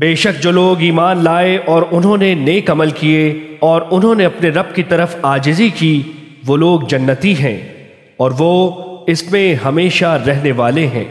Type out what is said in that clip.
بے شک جو لوگ ایمان لائے اور انہوں نے نیک عمل کیے اور انہوں نے اپنے رب کی طرف آجزی کی، وہ لوگ جنتی ہیں اور وہ اس میں ہمیشہ رہنے والے ہیں۔